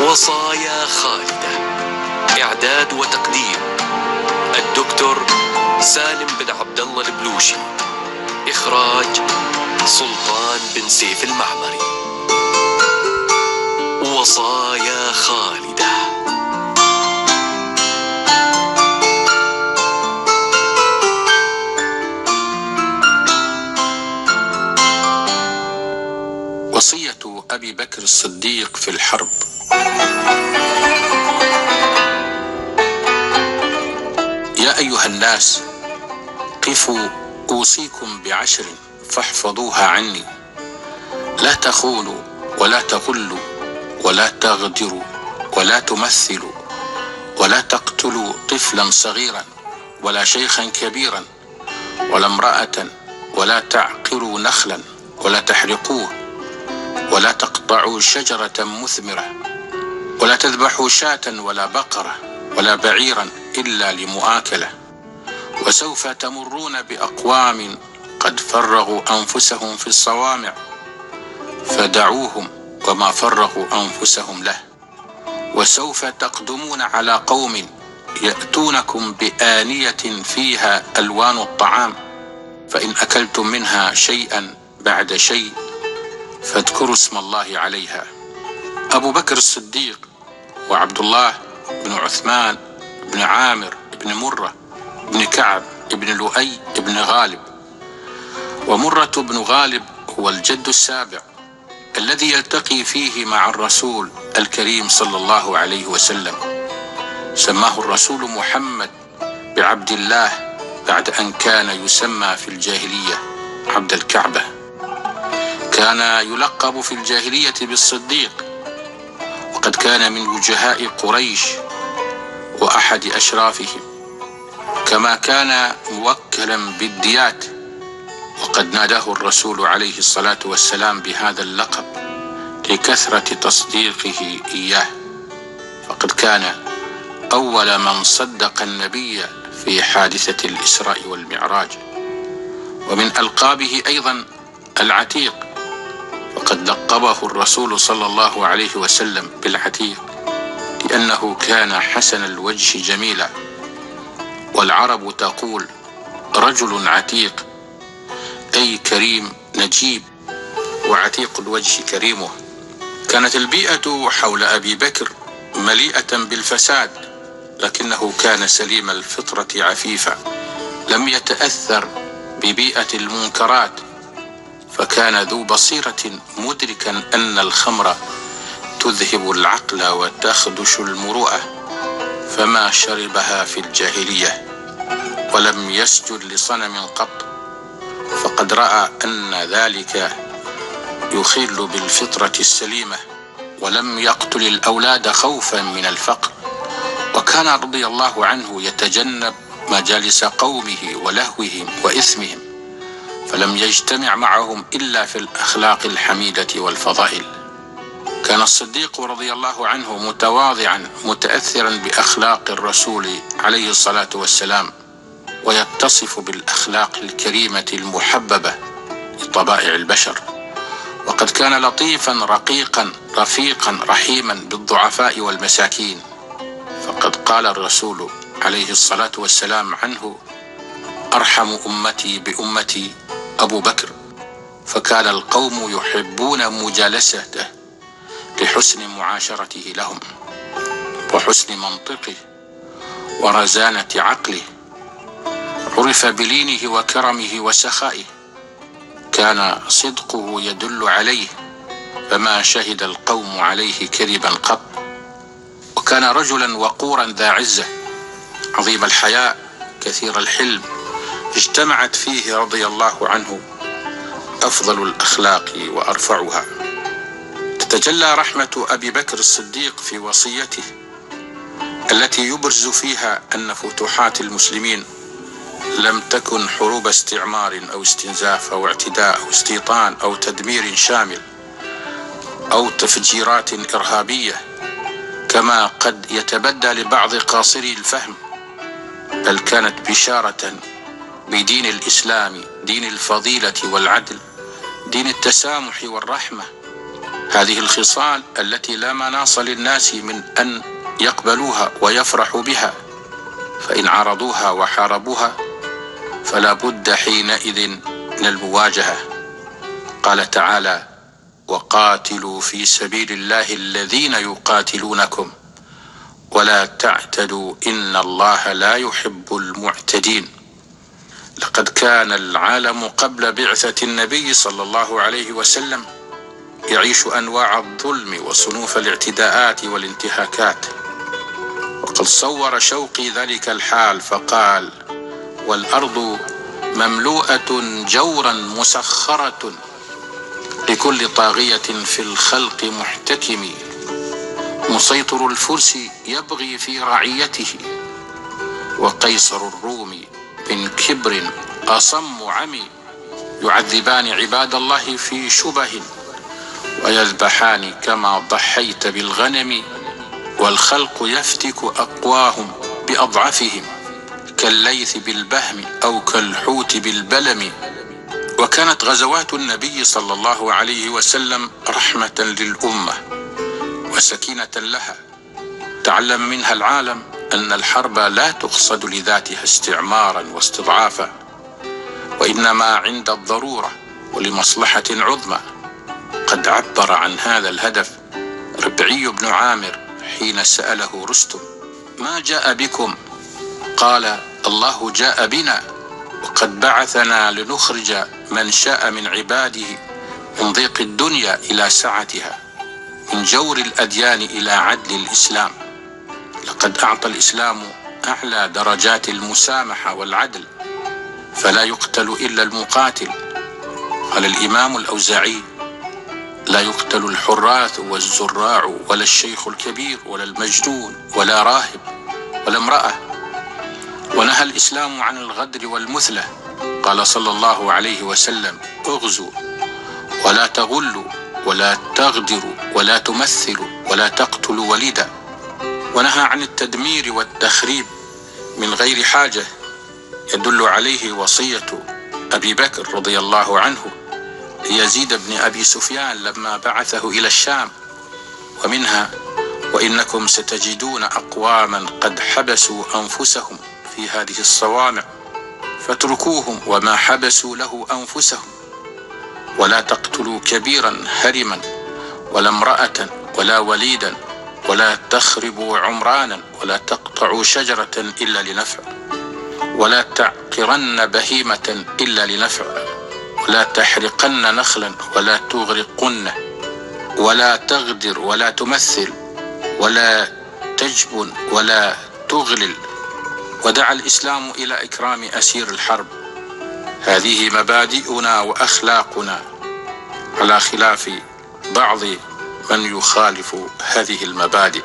وصايا خالدة. إعداد وتقديم الدكتور سالم بن عبد الله البلوشي. إخراج سلطان بن سيف المعمري. وصايا خالدة. وصية أبي بكر الصديق في الحرب. الناس. قفوا أوصيكم بعشر فاحفظوها عني. لا تخونوا ولا تغلوا ولا تغدروا ولا تمثلوا ولا تقتلوا طفلا صغيرا ولا شيخا كبيرا ولا امرأة ولا تعقروا نخلا ولا تحرقوه ولا تقطعوا شجرة مثمرة ولا تذبحوا شاة ولا بقرة ولا بعيرا إلا لمؤاكلة. وسوف تمرون بأقوام قد فرغوا أنفسهم في الصوامع فدعوهم وما فرغوا أنفسهم له. وسوف تقدمون على قوم يأتونكم بآنية فيها ألوان الطعام فإن أكلتم منها شيئا بعد شيء فاذكروا اسم الله عليها. أبو بكر الصديق وعبد الله بن عثمان بن عامر بن مرة بن كعب بن لؤي بن غالب. ومرة بن غالب هو الجد السابع الذي يلتقي فيه مع الرسول الكريم صلى الله عليه وسلم. سماه الرسول محمد بعبد الله بعد أن كان يسمى في الجاهلية عبد الكعبة. كان يلقب في الجاهلية بالصديق وقد كان من وجهاء قريش وأحد أشرافهم. كما كان موكلا بالديات وقد ناداه الرسول عليه الصلاة والسلام بهذا اللقب لكثرة تصديقه إياه. فقد كان أول من صدق النبي في حادثة الإسراء والمعراج. ومن ألقابه أيضا العتيق. وقد لقبه الرسول صلى الله عليه وسلم بالعتيق لأنه كان حسن الوجه جميلا. والعرب تقول رجل عتيق. أي كريم نجيب وعتيق الوجه كريمه. كانت البيئة حول أبي بكر مليئة بالفساد لكنه كان سليم الفطرة عفيفا. لم يتأثر ببيئة المنكرات فكان ذو بصيرة مدركا أن الخمر تذهب العقل وتخدش المروءة فما شربها في الجاهلية. ولم يسجد لصنم قط. فقد رأى أن ذلك يخل بالفطرة السليمة ولم يقتل الأولاد خوفا من الفقر. وكان رضي الله عنه يتجنب مجالس قومه ولهوهم وإثمهم فلم يجتمع معهم إلا في الأخلاق الحميدة والفضائل. كان الصديق رضي الله عنه متواضعا متأثرا بأخلاق الرسول عليه الصلاة والسلام. ويتصف بالأخلاق الكريمة المحببة لطبائع البشر. وقد كان لطيفا رقيقا رفيقا رحيما بالضعفاء والمساكين. فقد قال الرسول عليه الصلاة والسلام عنه أرحم أمتي بأمتي أبو بكر. فكان القوم يحبون مجالسته لحسن معاشرته لهم وحسن منطقه ورزانة عقله. عرف بلينه وكرمه وسخائه. كان صدقه يدل عليه فما شهد القوم عليه كذبا قط. وكان رجلا وقورا ذا عزة. عظيم الحياء كثير الحلم. اجتمعت فيه رضي الله عنه. أفضل الأخلاق وأرفعها. تتجلى رحمة أبي بكر الصديق في وصيته التي يبرز فيها أن فتوحات المسلمين لم تكن حروب استعمار أو استنزاف أو اعتداء أو استيطان أو تدمير شامل أو تفجيرات إرهابية كما قد يتبدى لبعض قاصري الفهم بل كانت بشارة بدين الإسلام دين الفضيلة والعدل دين التسامح والرحمة. هذه الخصال التي لا مناص للناس من أن يقبلوها ويفرحوا بها فإن عرضوها وحاربوها فلا بد حينئذ من المواجهة. قال تعالى وقاتلوا في سبيل الله الذين يقاتلونكم. ولا تعتدوا إن الله لا يحب المعتدين. لقد كان العالم قبل بعثة النبي صلى الله عليه وسلم يعيش أنواع الظلم وصنوف الاعتداءات والانتهاكات. وقد صور شوقي ذلك الحال فقال والأرض مملوءة جورا مسخرة لكل طاغية في الخلق محتكم. مسيطر الفرس يبغي في رعيته وقيصر الروم من كبر أصم عمي يعذبان عباد الله في شبه ويذبحان كما ضحيت بالغنم. والخلق يفتك أقواهم بأضعفهم. كالليث بالبهم أو كالحوت بالبلم. وكانت غزوات النبي صلى الله عليه وسلم رحمة للأمة وسكينة لها. تعلم منها العالم أن الحرب لا تقصد لذاتها استعمارا واستضعافا وإنما عند الضرورة ولمصلحة عظمى. قد عبر عن هذا الهدف ربعي بن عامر حين سأله رستم ما جاء بكم قال الله جاء بنا وقد بعثنا لنخرج من شاء من عباده من ضيق الدنيا إلى سعتها من جور الأديان إلى عدل الإسلام. لقد أعطى الإسلام أعلى درجات المسامحة والعدل فلا يقتل إلا المقاتل. قال الإمام الأوزاعي لا يقتل الحراث والزراع ولا الشيخ الكبير ولا المجنون ولا راهب ولا امرأة. ونهى الإسلام عن الغدر والمثلة. قال صلى الله عليه وسلم أغزوا ولا تغلوا ولا تغدروا ولا تمثلوا ولا تقتلوا وليدا. ونهى عن التدمير والتخريب من غير حاجة. يدل عليه وصية أبي بكر رضي الله عنه ليزيد بن أبي سفيان لما بعثه إلى الشام ومنها وإنكم ستجدون أقواما قد حبسوا أنفسهم في هذه الصوامع فاتركوهم وما حبسوا له أنفسهم. ولا تقتلوا كبيرا هرما ولا امرأة ولا وليدا ولا تخربوا عمرانا ولا تقطعوا شجرة إلا لنفع. ولا تعقرن بهيمة إلا لنفع. ولا تحرقن نخلا ولا تغرقن. ولا تغدر ولا تمثل. ولا تجبن ولا تغلل. ودعا الإسلام إلى إكرام أسير الحرب. هذه مبادئنا وأخلاقنا على خلاف بعض من يخالف هذه المبادئ.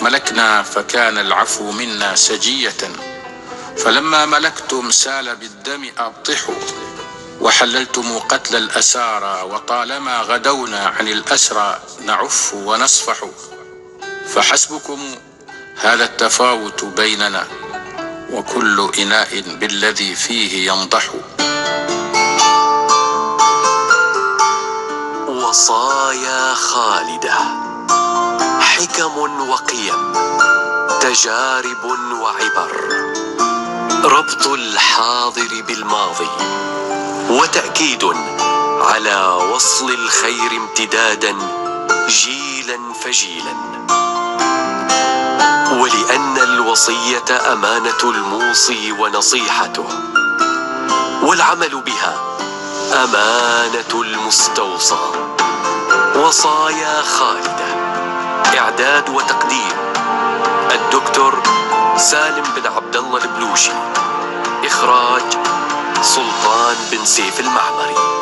ملكنا فكان العفو منا سجية فلما ملكتم سال بالدم أبطحوا وحللتم قتل الأسارى وطالما غدونا عن الأسرى نعف ونصفح. فحسبكم هذا التفاوت بيننا. وكل إناء بالذي فيه ينضح وصايا خالدة حكم وقيم تجارب وعبر. ربط الحاضر بالماضي وتأكيد على وصل الخير امتدادا جيلا فجيلا. ولأن الوصية أمانة الموصي ونصيحته. والعمل بها أمانة المستوصى. وصايا خالدة. إعداد وتقديم الدكتور سالم بن عبد الله البلوشي. إخراج سلطان بن سيف المعمري.